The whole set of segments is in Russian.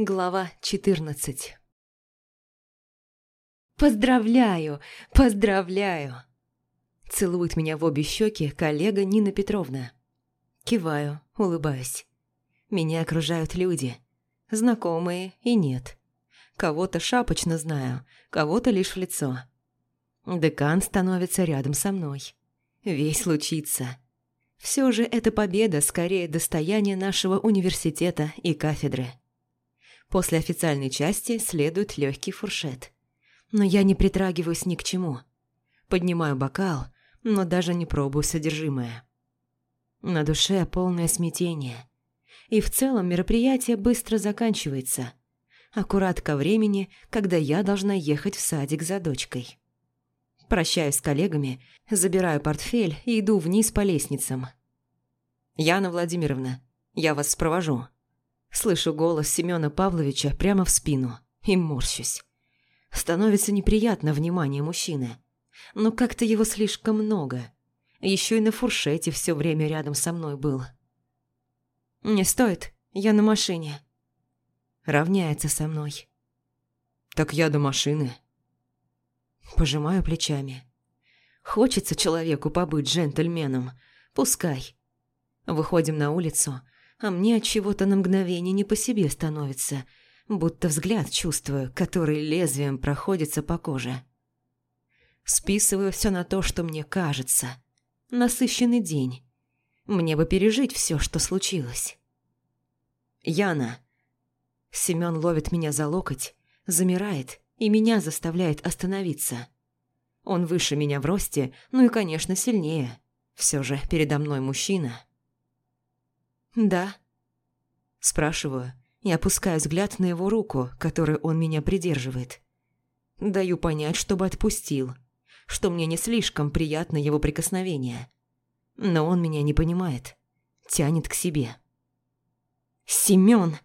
Глава 14 «Поздравляю! Поздравляю!» Целует меня в обе щеки коллега Нина Петровна. Киваю, улыбаюсь. Меня окружают люди. Знакомые и нет. Кого-то шапочно знаю, кого-то лишь в лицо. Декан становится рядом со мной. Весь лучится. Все же эта победа скорее достояние нашего университета и кафедры. После официальной части следует легкий фуршет. Но я не притрагиваюсь ни к чему. Поднимаю бокал, но даже не пробую содержимое. На душе полное смятение. И в целом мероприятие быстро заканчивается. Аккурат ко времени, когда я должна ехать в садик за дочкой. Прощаюсь с коллегами, забираю портфель и иду вниз по лестницам. «Яна Владимировна, я вас провожу». Слышу голос Семёна Павловича прямо в спину и морщусь. Становится неприятно внимание мужчины. Но как-то его слишком много. Еще и на фуршете все время рядом со мной был. «Не стоит, я на машине». Равняется со мной. «Так я до машины». Пожимаю плечами. Хочется человеку побыть джентльменом. Пускай. Выходим на улицу, а мне от чего-то на мгновение не по себе становится, будто взгляд чувствую, который лезвием проходится по коже. Списываю все на то, что мне кажется. Насыщенный день. Мне бы пережить все, что случилось. Яна. Семен ловит меня за локоть, замирает и меня заставляет остановиться. Он выше меня в росте, ну и, конечно, сильнее. Все же передо мной мужчина. «Да?» Спрашиваю и опускаю взгляд на его руку, которой он меня придерживает. Даю понять, чтобы отпустил, что мне не слишком приятно его прикосновение. Но он меня не понимает, тянет к себе. «Семён!»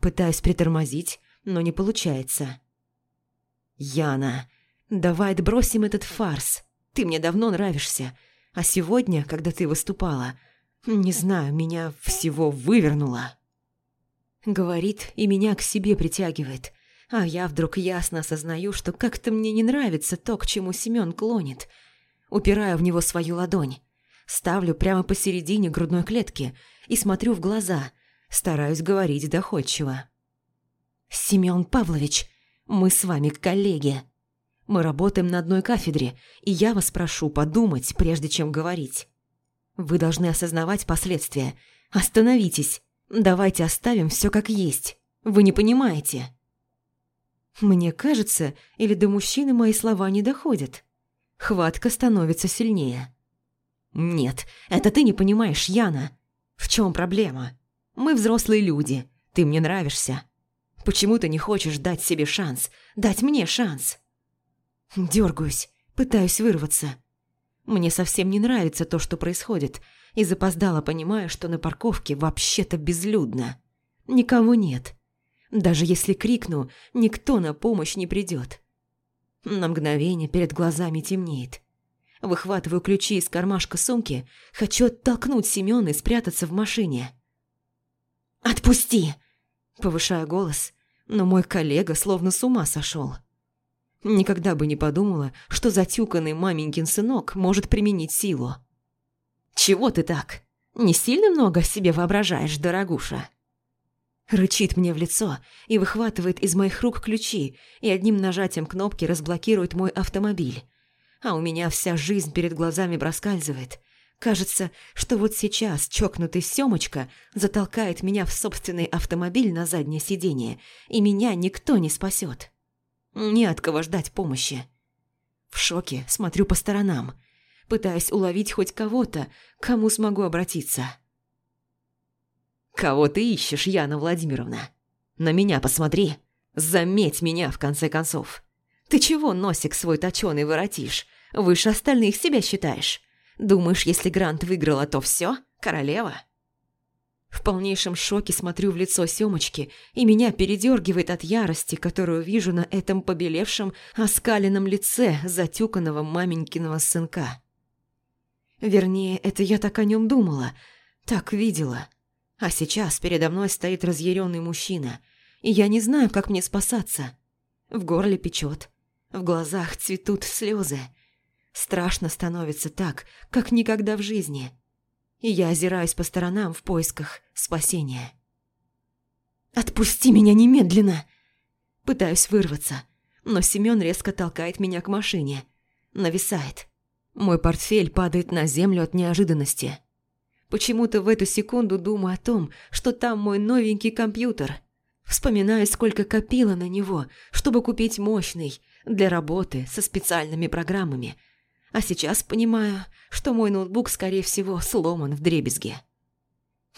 Пытаюсь притормозить, но не получается. «Яна, давай отбросим этот фарс. Ты мне давно нравишься, а сегодня, когда ты выступала, не знаю, меня всего вывернуло. Говорит и меня к себе притягивает. А я вдруг ясно осознаю, что как-то мне не нравится то, к чему Семён клонит. Упираю в него свою ладонь. Ставлю прямо посередине грудной клетки и смотрю в глаза. Стараюсь говорить доходчиво. «Семён Павлович, мы с вами коллеги. Мы работаем на одной кафедре, и я вас прошу подумать, прежде чем говорить. Вы должны осознавать последствия. Остановитесь. Давайте оставим все как есть. Вы не понимаете. Мне кажется, или до мужчины мои слова не доходят. Хватка становится сильнее. Нет, это ты не понимаешь, Яна. В чем проблема? Мы взрослые люди. Ты мне нравишься. Почему ты не хочешь дать себе шанс? Дать мне шанс? Дергаюсь, пытаюсь вырваться. Мне совсем не нравится то, что происходит, и запоздало понимаю, что на парковке вообще-то безлюдно. Никого нет. Даже если крикну, никто на помощь не придет. На мгновение перед глазами темнеет. Выхватываю ключи из кармашка сумки, хочу оттолкнуть Семёна и спрятаться в машине. «Отпусти!» – повышаю голос, но мой коллега словно с ума сошел. Никогда бы не подумала, что затюканный маменькин сынок может применить силу. «Чего ты так? Не сильно много себе воображаешь, дорогуша?» Рычит мне в лицо и выхватывает из моих рук ключи и одним нажатием кнопки разблокирует мой автомобиль. А у меня вся жизнь перед глазами проскальзывает. Кажется, что вот сейчас чокнутый Семочка затолкает меня в собственный автомобиль на заднее сиденье, и меня никто не спасет. Не от кого ждать помощи. В шоке смотрю по сторонам, пытаясь уловить хоть кого-то, кому смогу обратиться. «Кого ты ищешь, Яна Владимировна? На меня посмотри. Заметь меня, в конце концов. Ты чего носик свой точёный воротишь? Выше остальных себя считаешь? Думаешь, если Грант выиграла, то все, королева?» В полнейшем шоке смотрю в лицо Семочки, и меня передергивает от ярости, которую вижу на этом побелевшем, оскаленном лице затюканного маменькиного сынка. Вернее, это я так о нем думала, так видела. А сейчас передо мной стоит разъяренный мужчина, и я не знаю, как мне спасаться. В горле печет, в глазах цветут слезы. Страшно становится так, как никогда в жизни. И я озираюсь по сторонам в поисках спасения. «Отпусти меня немедленно!» Пытаюсь вырваться, но Семён резко толкает меня к машине. Нависает. Мой портфель падает на землю от неожиданности. Почему-то в эту секунду думаю о том, что там мой новенький компьютер. Вспоминаю, сколько копила на него, чтобы купить мощный, для работы со специальными программами. А сейчас понимаю, что мой ноутбук, скорее всего, сломан в дребезге.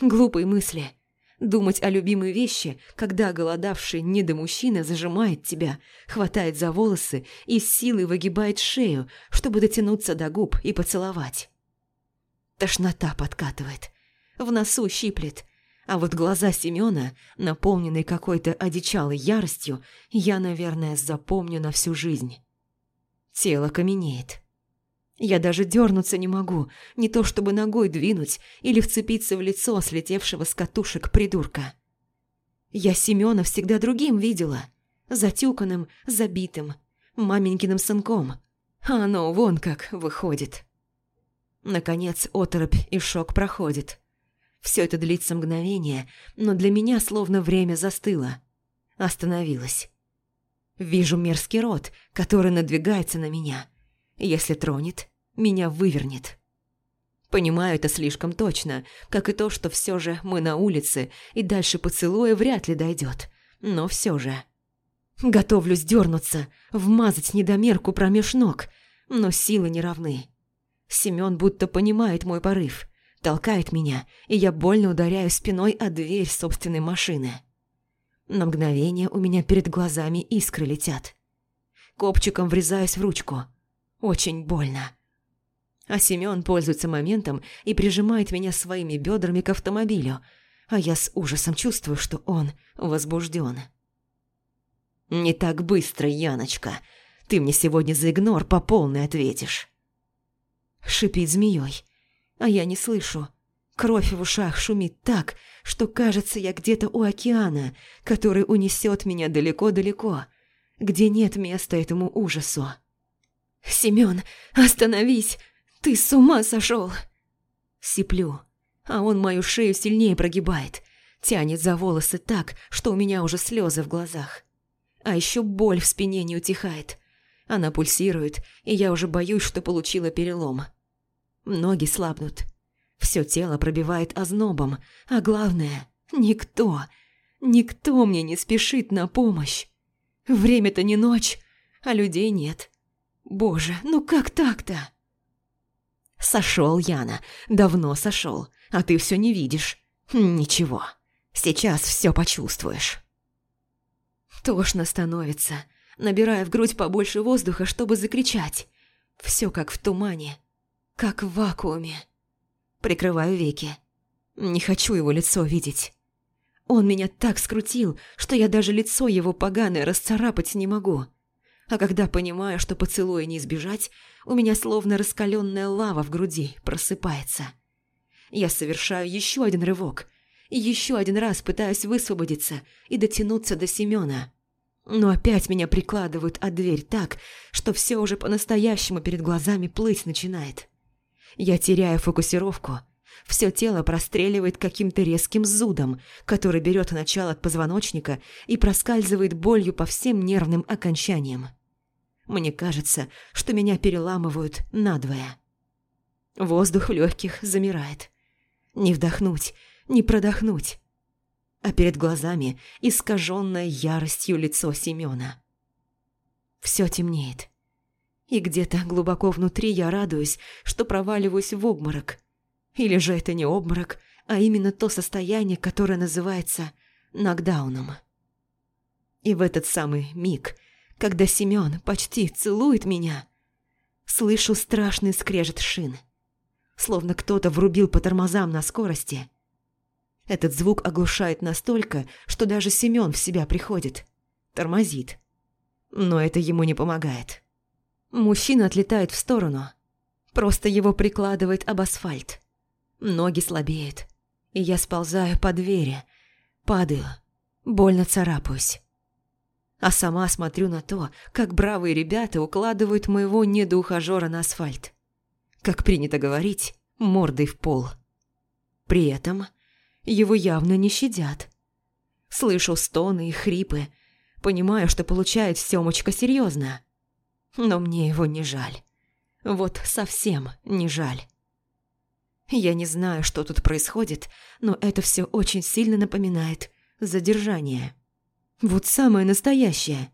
Глупые мысли. Думать о любимой вещи, когда голодавший недомужчина зажимает тебя, хватает за волосы и силой выгибает шею, чтобы дотянуться до губ и поцеловать. Тошнота подкатывает. В носу щиплет. А вот глаза Семёна, наполненные какой-то одичалой яростью, я, наверное, запомню на всю жизнь. Тело каменеет. Я даже дернуться не могу, не то чтобы ногой двинуть или вцепиться в лицо слетевшего с катушек придурка. Я Семёна всегда другим видела. Затюканным, забитым, маменькиным сынком. А оно вон как выходит. Наконец оторопь и шок проходит. Все это длится мгновение, но для меня словно время застыло. Остановилось. Вижу мерзкий рот, который надвигается на меня. Если тронет, меня вывернет. Понимаю это слишком точно, как и то, что все же мы на улице, и дальше поцелуя вряд ли дойдет. Но все же. Готовлюсь дернуться, вмазать недомерку промеж ног, но силы не равны. Семён будто понимает мой порыв, толкает меня, и я больно ударяю спиной о дверь собственной машины. На мгновение у меня перед глазами искры летят. Копчиком врезаюсь в ручку. Очень больно. А Семён пользуется моментом и прижимает меня своими бедрами к автомобилю, а я с ужасом чувствую, что он возбужден. «Не так быстро, Яночка. Ты мне сегодня за игнор по полной ответишь». Шипит змеей, а я не слышу. Кровь в ушах шумит так, что кажется, я где-то у океана, который унесет меня далеко-далеко, где нет места этому ужасу. «Семён, остановись! Ты с ума сошел!» Сиплю, а он мою шею сильнее прогибает, тянет за волосы так, что у меня уже слезы в глазах. А еще боль в спине не утихает. Она пульсирует, и я уже боюсь, что получила перелом. Ноги слабнут. Все тело пробивает ознобом, а главное, никто, никто мне не спешит на помощь. Время-то не ночь, а людей нет. Боже, ну как так-то? Сошел, Яна, давно сошел, а ты все не видишь. Ничего, сейчас все почувствуешь. Тошно становится, набирая в грудь побольше воздуха, чтобы закричать. Все как в тумане как в вакууме. Прикрываю веки. Не хочу его лицо видеть. Он меня так скрутил, что я даже лицо его поганое расцарапать не могу. А когда понимаю, что поцелуя не избежать, у меня словно раскаленная лава в груди просыпается. Я совершаю еще один рывок, еще один раз пытаюсь высвободиться и дотянуться до Семена. Но опять меня прикладывают от дверь так, что все уже по-настоящему перед глазами плыть начинает. Я теряю фокусировку. Все тело простреливает каким-то резким зудом, который берет начало от позвоночника и проскальзывает болью по всем нервным окончаниям. Мне кажется, что меня переламывают надвое. Воздух в легких замирает. Не вдохнуть, не продохнуть. А перед глазами искаженное яростью лицо Семена. Все темнеет. И где-то глубоко внутри я радуюсь, что проваливаюсь в обморок. Или же это не обморок, а именно то состояние, которое называется нокдауном. И в этот самый миг, когда Семён почти целует меня, слышу страшный скрежет шин. Словно кто-то врубил по тормозам на скорости. Этот звук оглушает настолько, что даже Семён в себя приходит. Тормозит. Но это ему не помогает. Мужчина отлетает в сторону. Просто его прикладывает об асфальт. Ноги слабеют. И я сползаю по двери. Падаю. Больно царапаюсь. А сама смотрю на то, как бравые ребята укладывают моего недоухажера на асфальт. Как принято говорить, мордой в пол. При этом его явно не щадят. Слышу стоны и хрипы, понимаю, что получает Семочка серьезно. Но мне его не жаль. Вот совсем не жаль. Я не знаю, что тут происходит, но это все очень сильно напоминает задержание. Вот самое настоящее,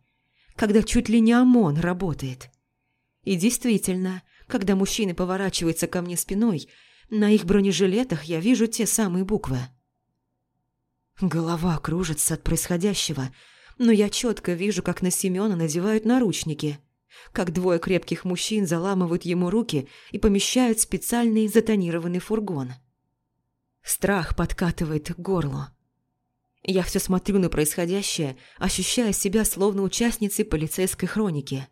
когда чуть ли не ОМОН работает. И действительно, когда мужчины поворачиваются ко мне спиной, на их бронежилетах я вижу те самые буквы. Голова кружится от происходящего, но я четко вижу, как на Семена надевают наручники, как двое крепких мужчин заламывают ему руки и помещают в специальный затонированный фургон. Страх подкатывает к горлу. Я все смотрю на происходящее, ощущая себя словно участницей полицейской хроники.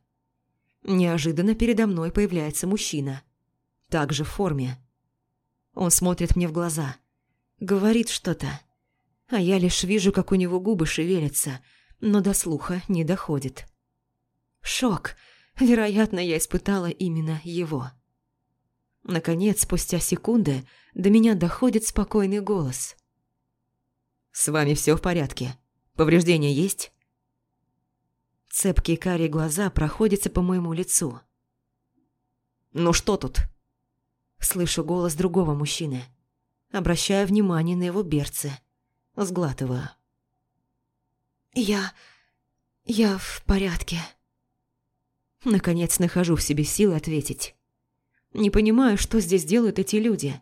Неожиданно передо мной появляется мужчина. Также в форме. Он смотрит мне в глаза. Говорит что-то. А я лишь вижу, как у него губы шевелятся, но до слуха не доходит. Шок. Вероятно, я испытала именно его. Наконец, спустя секунды, до меня доходит спокойный голос – «С вами все в порядке? Повреждения есть?» Цепкие карие глаза проходятся по моему лицу. «Ну что тут?» Слышу голос другого мужчины. Обращаю внимание на его берцы. Сглатываю. «Я... я в порядке». Наконец нахожу в себе силы ответить. Не понимаю, что здесь делают эти люди.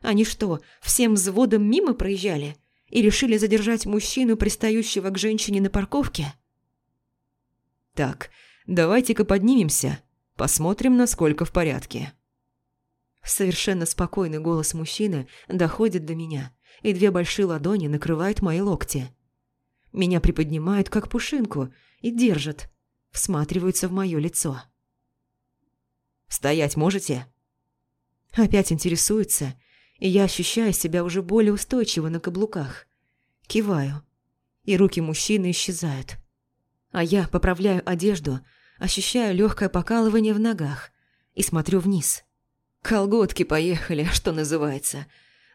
Они что, всем взводом мимо проезжали? И решили задержать мужчину, пристающего к женщине на парковке? Так, давайте-ка поднимемся, посмотрим, насколько в порядке. Совершенно спокойный голос мужчины доходит до меня, и две большие ладони накрывают мои локти. Меня приподнимают, как пушинку, и держат, всматриваются в мое лицо. «Стоять можете?» Опять интересуется, и я ощущаю себя уже более устойчиво на каблуках. Киваю, и руки мужчины исчезают. А я поправляю одежду, ощущаю легкое покалывание в ногах и смотрю вниз. Колготки поехали, что называется.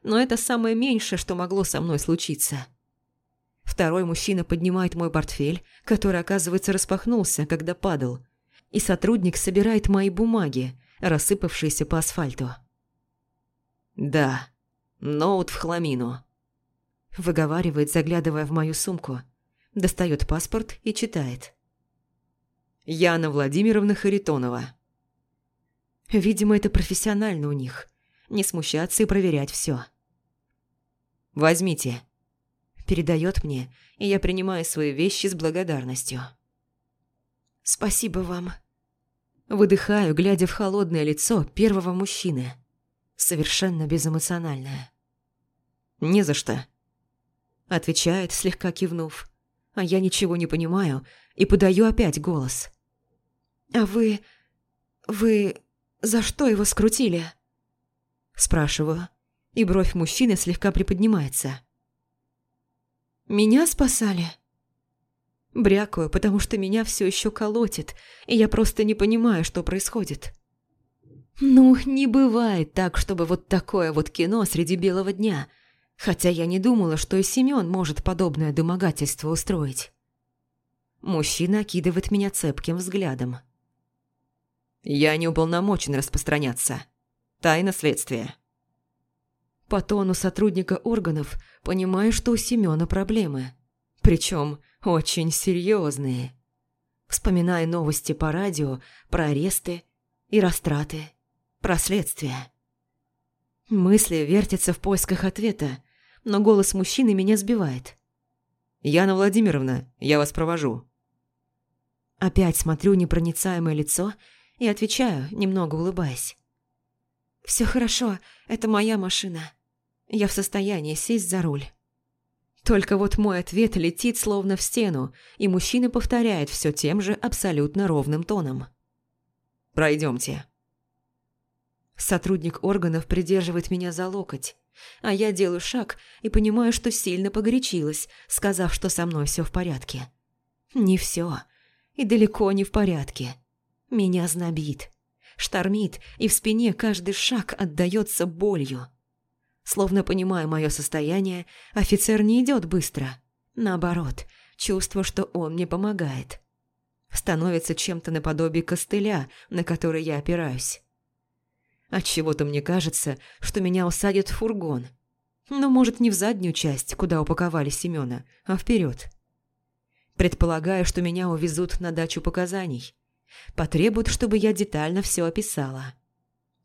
Но это самое меньшее, что могло со мной случиться. Второй мужчина поднимает мой портфель, который, оказывается, распахнулся, когда падал, и сотрудник собирает мои бумаги, рассыпавшиеся по асфальту. Да, ноут в хламину. Выговаривает, заглядывая в мою сумку. Достает паспорт и читает. Яна Владимировна Харитонова. Видимо, это профессионально у них. Не смущаться и проверять все. «Возьмите». Передает мне, и я принимаю свои вещи с благодарностью. «Спасибо вам». Выдыхаю, глядя в холодное лицо первого мужчины совершенно безэмоциональная. «Не за что», – отвечает, слегка кивнув, а я ничего не понимаю и подаю опять голос. «А вы... вы... за что его скрутили?» Спрашиваю, и бровь мужчины слегка приподнимается. «Меня спасали?» Брякаю, потому что меня все еще колотит, и я просто не понимаю, что происходит. Ну, не бывает так, чтобы вот такое вот кино среди белого дня. Хотя я не думала, что и Семён может подобное домогательство устроить. Мужчина окидывает меня цепким взглядом. «Я не уполномочен распространяться. Тайна следствия». По тону сотрудника органов понимаю, что у Семёна проблемы. Причем очень серьезные. Вспоминая новости по радио про аресты и растраты Проследствие. Мысли вертятся в поисках ответа, но голос мужчины меня сбивает. «Яна Владимировна, я вас провожу». Опять смотрю непроницаемое лицо и отвечаю, немного улыбаясь. «Все хорошо, это моя машина. Я в состоянии сесть за руль». Только вот мой ответ летит словно в стену, и мужчина повторяет все тем же абсолютно ровным тоном. «Пройдемте». Сотрудник органов придерживает меня за локоть, А я делаю шаг и понимаю, что сильно погорячилась, сказав, что со мной все в порядке. Не все. И далеко не в порядке. Меня знобит. Штормит, и в спине каждый шаг отдается болью. Словно понимая мое состояние, офицер не идет быстро. Наоборот, чувство, что он мне помогает. Становится чем-то наподобие костыля, на который я опираюсь. Отчего-то мне кажется, что меня усадят в фургон. Но, может, не в заднюю часть, куда упаковали Семёна, а вперед. Предполагаю, что меня увезут на дачу показаний. Потребуют, чтобы я детально все описала.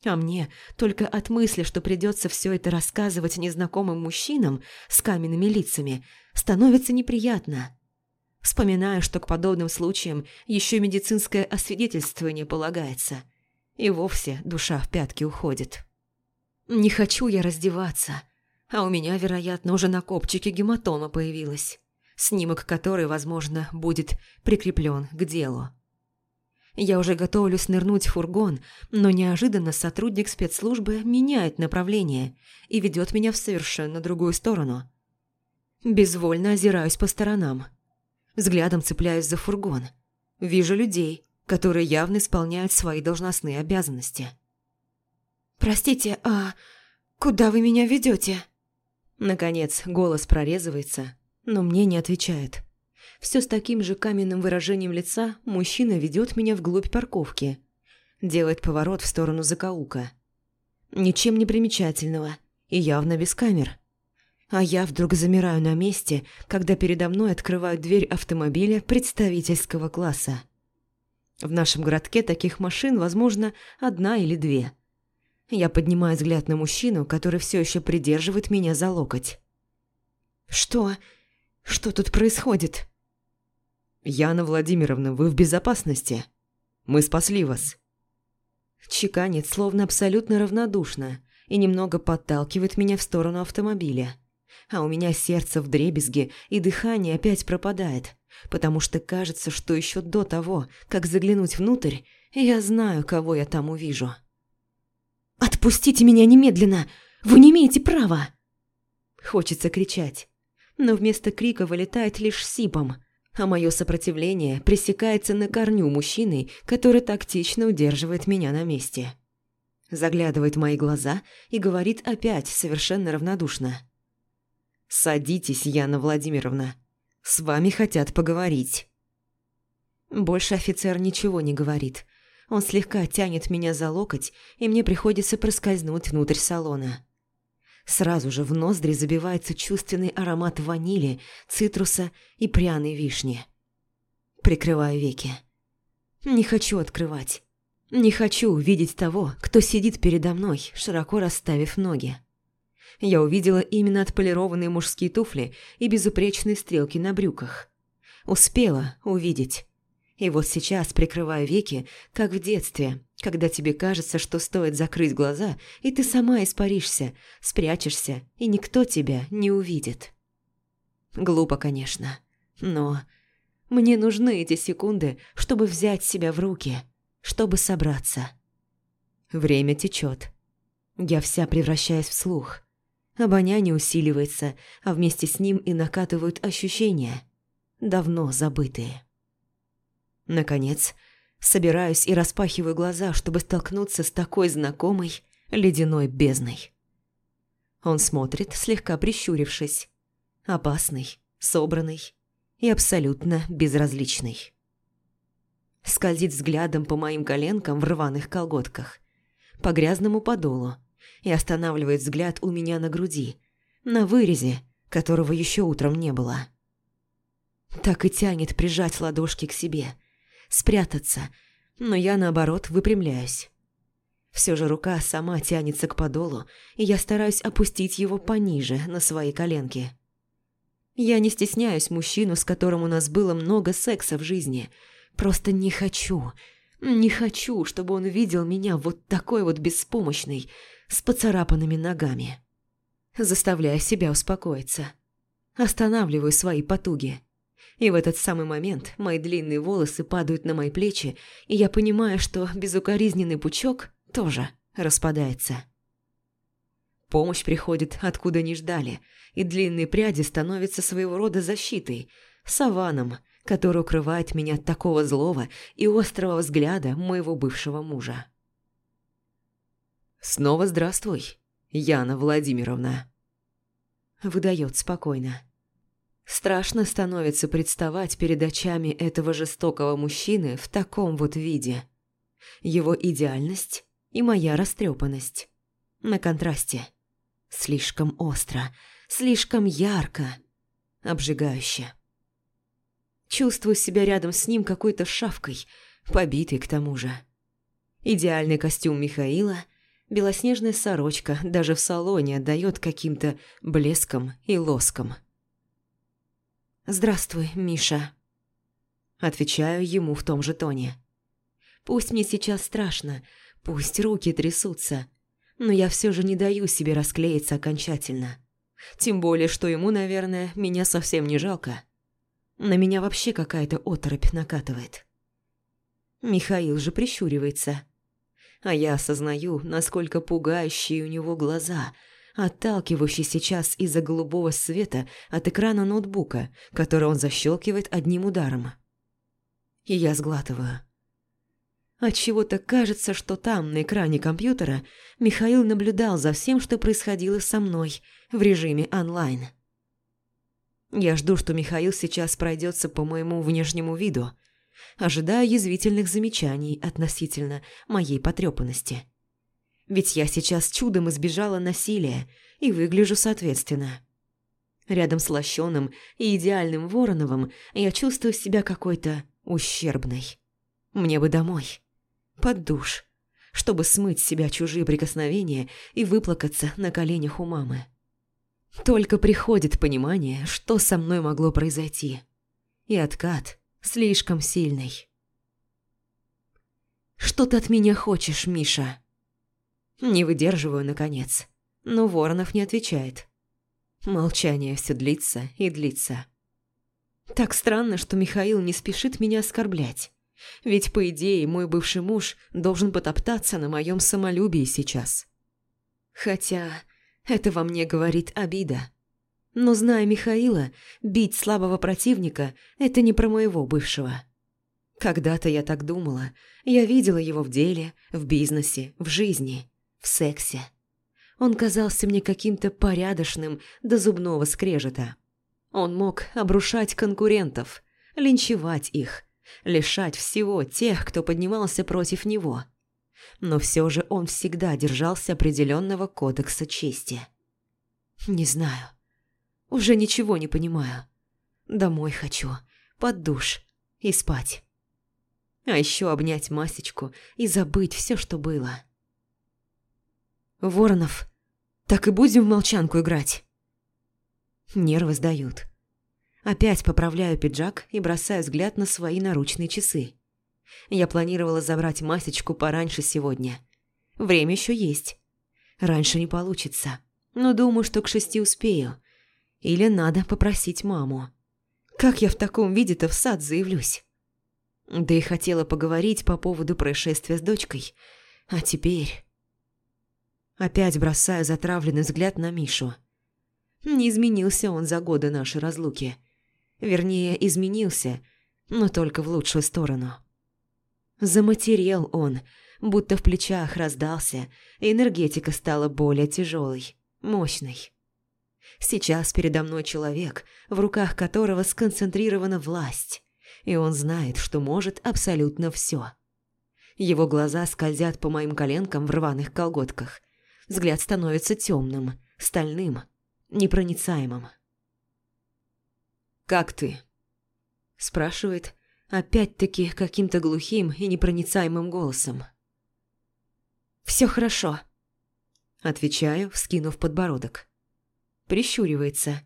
А мне только от мысли, что придется все это рассказывать незнакомым мужчинам с каменными лицами, становится неприятно. Вспоминаю, что к подобным случаям еще медицинское освидетельствование полагается. И вовсе душа в пятки уходит. Не хочу я раздеваться, а у меня, вероятно, уже на копчике гематома появилась, снимок которой, возможно, будет прикреплен к делу. Я уже готовлюсь нырнуть в фургон, но неожиданно сотрудник спецслужбы меняет направление и ведет меня в совершенно другую сторону. Безвольно озираюсь по сторонам. Взглядом цепляюсь за фургон. Вижу людей, которые явно исполняют свои должностные обязанности. «Простите, а куда вы меня ведете? Наконец голос прорезывается, но мне не отвечает. Все с таким же каменным выражением лица мужчина ведет меня вглубь парковки. Делает поворот в сторону закоулка. Ничем не примечательного и явно без камер. А я вдруг замираю на месте, когда передо мной открывают дверь автомобиля представительского класса. В нашем городке таких машин, возможно, одна или две. Я поднимаю взгляд на мужчину, который все еще придерживает меня за локоть. «Что? Что тут происходит?» «Яна Владимировна, вы в безопасности. Мы спасли вас». Чеканит, словно абсолютно равнодушно, и немного подталкивает меня в сторону автомобиля. А у меня сердце в дребезге, и дыхание опять пропадает, потому что кажется, что еще до того, как заглянуть внутрь, я знаю, кого я там увижу. «Отпустите меня немедленно! Вы не имеете права!» Хочется кричать, но вместо крика вылетает лишь сипом – а мое сопротивление пресекается на корню мужчины, который тактично удерживает меня на месте. Заглядывает в мои глаза и говорит опять совершенно равнодушно. «Садитесь, Яна Владимировна. С вами хотят поговорить». Больше офицер ничего не говорит. Он слегка тянет меня за локоть, и мне приходится проскользнуть внутрь салона. Сразу же в ноздри забивается чувственный аромат ванили, цитруса и пряной вишни. Прикрываю веки. Не хочу открывать. Не хочу увидеть того, кто сидит передо мной, широко расставив ноги. Я увидела именно отполированные мужские туфли и безупречные стрелки на брюках. Успела увидеть. И вот сейчас прикрываю веки, как в детстве, когда тебе кажется, что стоит закрыть глаза, и ты сама испаришься, спрячешься, и никто тебя не увидит. Глупо, конечно, но мне нужны эти секунды, чтобы взять себя в руки, чтобы собраться. Время течет. Я вся превращаюсь в слух. Обоняние усиливается, а вместе с ним и накатывают ощущения, давно забытые. Наконец, собираюсь и распахиваю глаза, чтобы столкнуться с такой знакомой ледяной бездной. Он смотрит, слегка прищурившись. Опасный, собранный и абсолютно безразличный. Скользит взглядом по моим коленкам в рваных колготках, по грязному подолу и останавливает взгляд у меня на груди, на вырезе, которого еще утром не было. Так и тянет прижать ладошки к себе, спрятаться, но я, наоборот, выпрямляюсь. Все же рука сама тянется к подолу, и я стараюсь опустить его пониже, на свои коленки. Я не стесняюсь мужчину, с которым у нас было много секса в жизни. Просто не хочу, не хочу, чтобы он видел меня вот такой вот беспомощной, с поцарапанными ногами. Заставляя себя успокоиться. Останавливаю свои потуги. И в этот самый момент мои длинные волосы падают на мои плечи, и я понимаю, что безукоризненный пучок тоже распадается. Помощь приходит, откуда не ждали, и длинные пряди становятся своего рода защитой, саваном, который укрывает меня от такого злого и острого взгляда моего бывшего мужа. «Снова здравствуй, Яна Владимировна», – выдает спокойно. Страшно становится представать перед очами этого жестокого мужчины в таком вот виде. Его идеальность и моя растрепанность. На контрасте. Слишком остро, слишком ярко, обжигающе. Чувствую себя рядом с ним какой-то шавкой, побитой к тому же. Идеальный костюм Михаила, белоснежная сорочка даже в салоне отдает каким-то блеском и лоском. «Здравствуй, Миша». Отвечаю ему в том же тоне. Пусть мне сейчас страшно, пусть руки трясутся, но я все же не даю себе расклеиться окончательно. Тем более, что ему, наверное, меня совсем не жалко. На меня вообще какая-то оторопь накатывает. Михаил же прищуривается. А я осознаю, насколько пугающие у него глаза – отталкивающий сейчас из-за голубого света от экрана ноутбука, который он защелкивает одним ударом. И я сглатываю. Отчего-то кажется, что там, на экране компьютера, Михаил наблюдал за всем, что происходило со мной в режиме онлайн. Я жду, что Михаил сейчас пройдется по моему внешнему виду, ожидая язвительных замечаний относительно моей потрепанности. Ведь я сейчас чудом избежала насилия и выгляжу соответственно. Рядом с лощеным и идеальным Вороновым я чувствую себя какой-то ущербной. Мне бы домой. Под душ. Чтобы смыть с себя чужие прикосновения и выплакаться на коленях у мамы. Только приходит понимание, что со мной могло произойти. И откат слишком сильный. «Что ты от меня хочешь, Миша?» Не выдерживаю, наконец. Но Воронов не отвечает. Молчание все длится и длится. Так странно, что Михаил не спешит меня оскорблять. Ведь, по идее, мой бывший муж должен потоптаться на моем самолюбии сейчас. Хотя это во мне говорит обида. Но, зная Михаила, бить слабого противника – это не про моего бывшего. Когда-то я так думала. Я видела его в деле, в бизнесе, в жизни в сексе. Он казался мне каким-то порядочным до зубного скрежета. Он мог обрушать конкурентов, линчевать их, лишать всего тех, кто поднимался против него. Но все же он всегда держался определенного кодекса чести. Не знаю. Уже ничего не понимаю. Домой хочу, под душ и спать. А еще обнять Масечку и забыть все, что было. Воронов, так и будем в молчанку играть. Нервы сдают. Опять поправляю пиджак и бросаю взгляд на свои наручные часы. Я планировала забрать масечку пораньше сегодня. Время еще есть. Раньше не получится, но думаю, что к шести успею. Или надо попросить маму. Как я в таком виде-то в сад заявлюсь? Да и хотела поговорить по поводу происшествия с дочкой. А теперь... Опять бросаю затравленный взгляд на Мишу. Не изменился он за годы нашей разлуки. Вернее, изменился, но только в лучшую сторону. Заматерел он, будто в плечах раздался, энергетика стала более тяжелой, мощной. Сейчас передо мной человек, в руках которого сконцентрирована власть, и он знает, что может абсолютно все. Его глаза скользят по моим коленкам в рваных колготках – Взгляд становится темным, стальным, непроницаемым. «Как ты?» Спрашивает, опять-таки каким-то глухим и непроницаемым голосом. «Все хорошо», – отвечаю, вскинув подбородок. Прищуривается.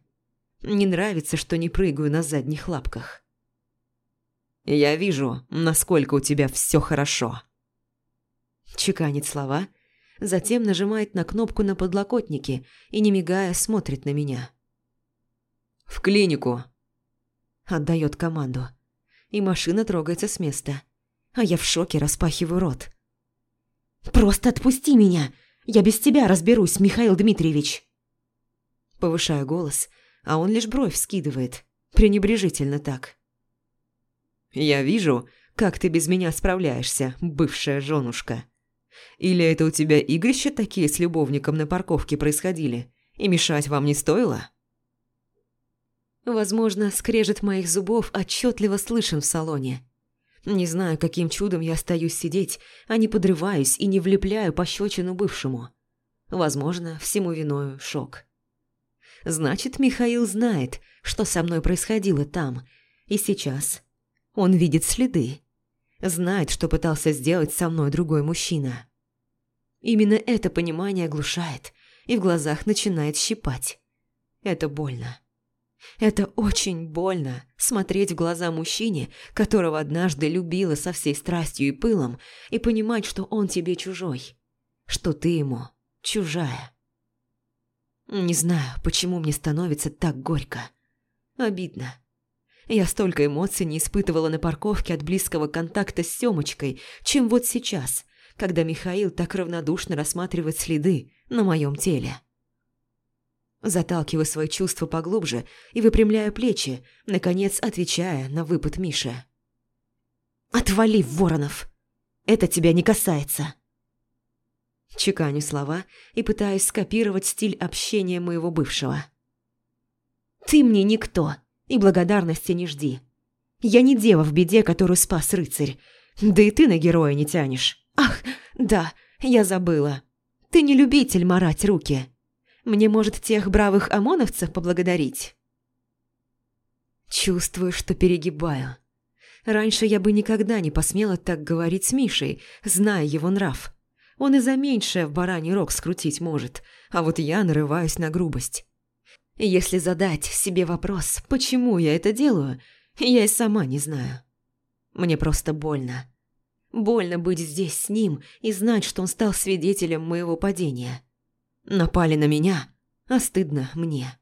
Не нравится, что не прыгаю на задних лапках. «Я вижу, насколько у тебя все хорошо», – чеканит слова – затем нажимает на кнопку на подлокотнике и, не мигая, смотрит на меня. «В клинику!» Отдает команду. И машина трогается с места. А я в шоке распахиваю рот. «Просто отпусти меня! Я без тебя разберусь, Михаил Дмитриевич!» Повышаю голос, а он лишь бровь скидывает, пренебрежительно так. «Я вижу, как ты без меня справляешься, бывшая женушка. Или это у тебя игрища такие с любовником на парковке происходили, и мешать вам не стоило?» Возможно, скрежет моих зубов отчетливо слышен в салоне. Не знаю, каким чудом я остаюсь сидеть, а не подрываюсь и не влепляю пощечину бывшему. Возможно, всему виною шок. Значит, Михаил знает, что со мной происходило там, и сейчас. Он видит следы. Знает, что пытался сделать со мной другой мужчина. Именно это понимание оглушает и в глазах начинает щипать. Это больно. Это очень больно смотреть в глаза мужчине, которого однажды любила со всей страстью и пылом, и понимать, что он тебе чужой, что ты ему чужая. Не знаю, почему мне становится так горько. Обидно. Я столько эмоций не испытывала на парковке от близкого контакта с Семочкой, чем вот сейчас, когда Михаил так равнодушно рассматривает следы на моем теле. Заталкиваю свои чувства поглубже и выпрямляю плечи, наконец отвечая на выпад Миши. «Отвали, Воронов! Это тебя не касается!» Чеканю слова и пытаюсь скопировать стиль общения моего бывшего. «Ты мне никто, и благодарности не жди. Я не дева в беде, которую спас рыцарь. Да и ты на героя не тянешь. Ах, да, я забыла. Ты не любитель марать руки. Мне, может, тех бравых ОМОНовцев поблагодарить?» Чувствую, что перегибаю. Раньше я бы никогда не посмела так говорить с Мишей, зная его нрав. Он и за меньшее в бараний рог скрутить может, а вот я нарываюсь на грубость. Если задать себе вопрос, почему я это делаю, я и сама не знаю. Мне просто больно. Больно быть здесь с ним и знать, что он стал свидетелем моего падения. Напали на меня, а стыдно мне.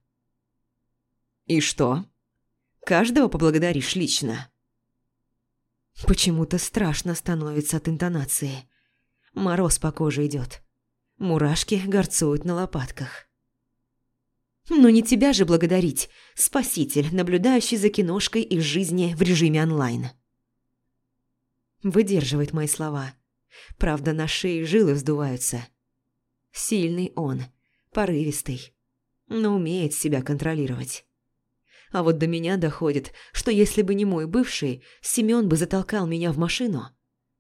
«И что? Каждого поблагодаришь лично?» Почему-то страшно становится от интонации. Мороз по коже идет. Мурашки горцуют на лопатках. «Ну не тебя же благодарить, спаситель, наблюдающий за киношкой из жизни в режиме онлайн». Выдерживает мои слова. Правда, на шее жилы вздуваются. Сильный он, порывистый, но умеет себя контролировать. А вот до меня доходит, что если бы не мой бывший, Семён бы затолкал меня в машину.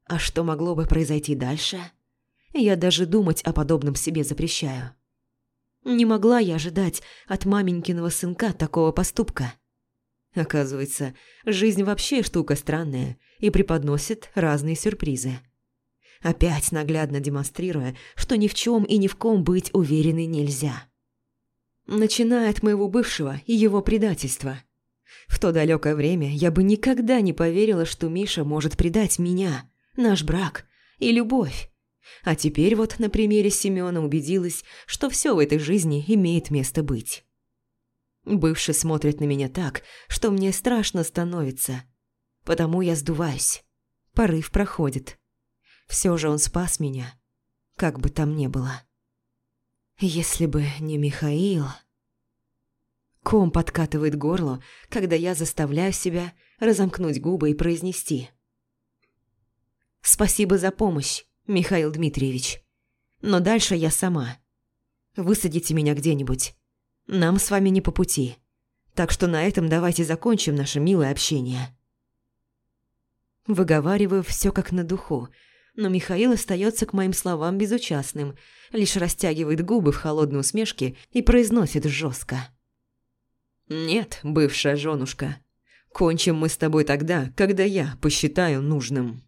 А что могло бы произойти дальше? Я даже думать о подобном себе запрещаю. Не могла я ожидать от маменькиного сынка такого поступка. Оказывается, жизнь вообще штука странная и преподносит разные сюрпризы опять наглядно демонстрируя, что ни в чем и ни в ком быть уверенной нельзя. Начиная от моего бывшего и его предательства. В то далекое время я бы никогда не поверила, что Миша может предать меня, наш брак и любовь. А теперь вот на примере Семёна убедилась, что все в этой жизни имеет место быть. Бывший смотрит на меня так, что мне страшно становится. Потому я сдуваюсь. Порыв проходит. Все же он спас меня, как бы там ни было. Если бы не Михаил... Ком подкатывает горло, когда я заставляю себя разомкнуть губы и произнести. «Спасибо за помощь, Михаил Дмитриевич. Но дальше я сама. Высадите меня где-нибудь. Нам с вами не по пути. Так что на этом давайте закончим наше милое общение». Выговариваю все как на духу, но Михаил остается к моим словам безучастным, лишь растягивает губы в холодной усмешке и произносит жестко. «Нет, бывшая женушка, кончим мы с тобой тогда, когда я посчитаю нужным».